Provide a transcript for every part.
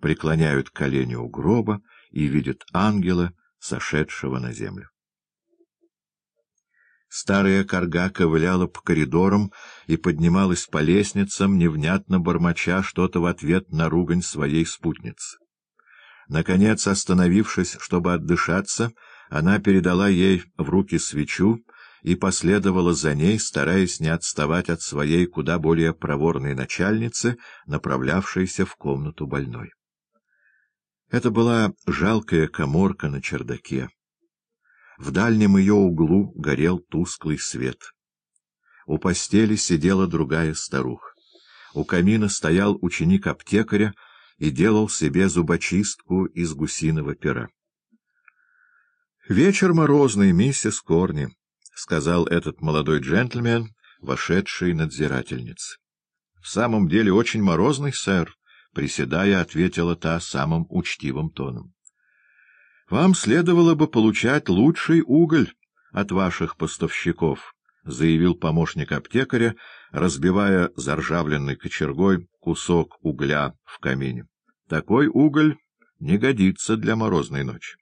преклоняют колени у гроба и видят ангела, сошедшего на землю. Старая корга ковыляла по коридорам и поднималась по лестницам, невнятно бормоча что-то в ответ на ругань своей спутницы. Наконец, остановившись, чтобы отдышаться, она передала ей в руки свечу и последовала за ней, стараясь не отставать от своей куда более проворной начальницы, направлявшейся в комнату больной. Это была жалкая коморка на чердаке. В дальнем ее углу горел тусклый свет. У постели сидела другая старуха. У камина стоял ученик аптекаря и делал себе зубочистку из гусиного пера. — Вечер морозный, миссис Корни, — сказал этот молодой джентльмен, вошедший надзирательниц. — В самом деле очень морозный, сэр, — приседая, ответила та самым учтивым тоном. — Вам следовало бы получать лучший уголь от ваших поставщиков, — заявил помощник аптекаря, разбивая заржавленной кочергой кусок угля в камине. — Такой уголь не годится для морозной ночи.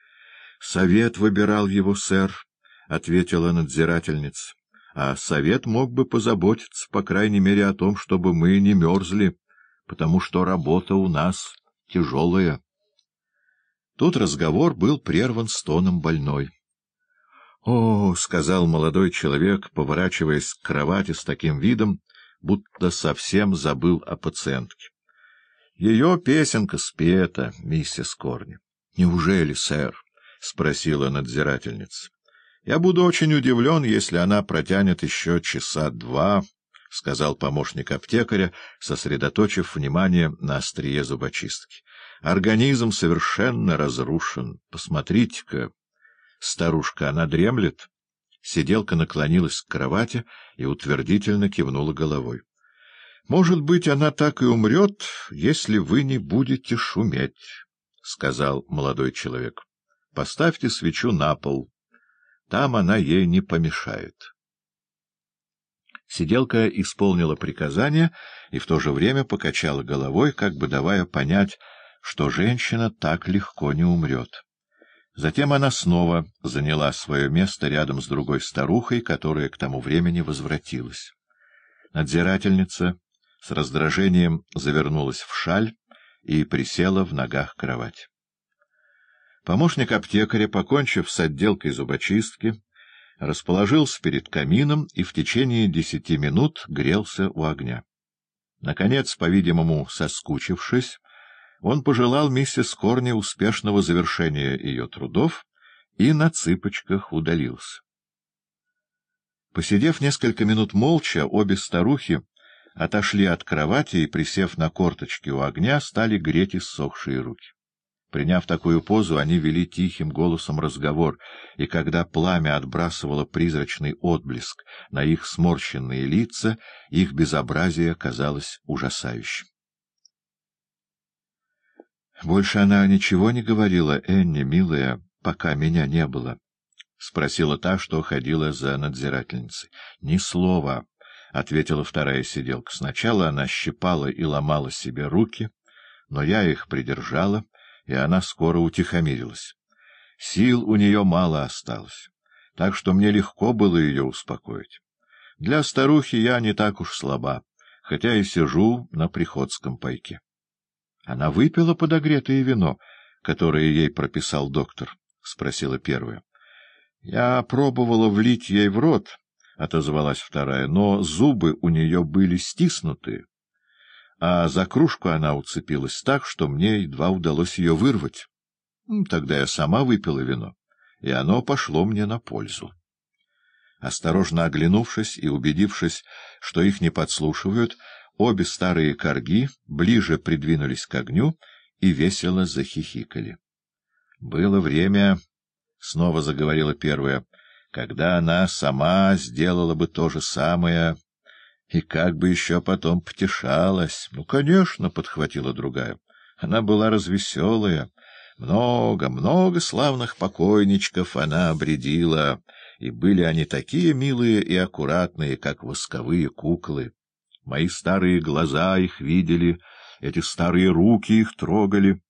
— Совет выбирал его, сэр, — ответила надзирательница. — А совет мог бы позаботиться, по крайней мере, о том, чтобы мы не мерзли, потому что работа у нас тяжелая. Тут разговор был прерван стоном больной. — О, — сказал молодой человек, поворачиваясь к кровати с таким видом, будто совсем забыл о пациентке. — Ее песенка спета, миссис Корни. — Неужели, сэр? — спросила надзирательница. — Я буду очень удивлен, если она протянет еще часа два, — сказал помощник аптекаря, сосредоточив внимание на острие зубочистки. Организм совершенно разрушен. Посмотрите-ка. Старушка, она дремлет. Сиделка наклонилась к кровати и утвердительно кивнула головой. — Может быть, она так и умрет, если вы не будете шуметь, — сказал молодой человек. — Поставьте свечу на пол. Там она ей не помешает. Сиделка исполнила приказание и в то же время покачала головой, как бы давая понять, что женщина так легко не умрет. Затем она снова заняла свое место рядом с другой старухой, которая к тому времени возвратилась. Надзирательница с раздражением завернулась в шаль и присела в ногах кровать. Помощник аптекаря, покончив с отделкой зубочистки, расположился перед камином и в течение десяти минут грелся у огня. Наконец, по-видимому, соскучившись, он пожелал миссис Корни успешного завершения ее трудов и на цыпочках удалился. Посидев несколько минут молча, обе старухи отошли от кровати и, присев на корточки у огня, стали греть иссохшие руки. Приняв такую позу, они вели тихим голосом разговор, и когда пламя отбрасывало призрачный отблеск на их сморщенные лица, их безобразие казалось ужасающим. — Больше она ничего не говорила, Энни, милая, пока меня не было? — спросила та, что ходила за надзирательницей. — Ни слова, — ответила вторая сиделка. Сначала она щипала и ломала себе руки, но я их придержала, и она скоро утихомирилась. Сил у нее мало осталось, так что мне легко было ее успокоить. Для старухи я не так уж слаба, хотя и сижу на приходском пайке. Она выпила подогретое вино, которое ей прописал доктор? — спросила первая. — Я пробовала влить ей в рот, — отозвалась вторая, — но зубы у нее были стиснуты, а за кружку она уцепилась так, что мне едва удалось ее вырвать. Тогда я сама выпила вино, и оно пошло мне на пользу. Осторожно оглянувшись и убедившись, что их не подслушивают, Обе старые корги ближе придвинулись к огню и весело захихикали. — Было время, — снова заговорила первая, — когда она сама сделала бы то же самое, и как бы еще потом потешалась. — Ну, конечно, — подхватила другая, — она была развеселая. Много, много славных покойничков она обредила, и были они такие милые и аккуратные, как восковые куклы. Мои старые глаза их видели, эти старые руки их трогали.